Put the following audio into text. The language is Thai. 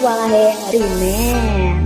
Arif Walahe Rimen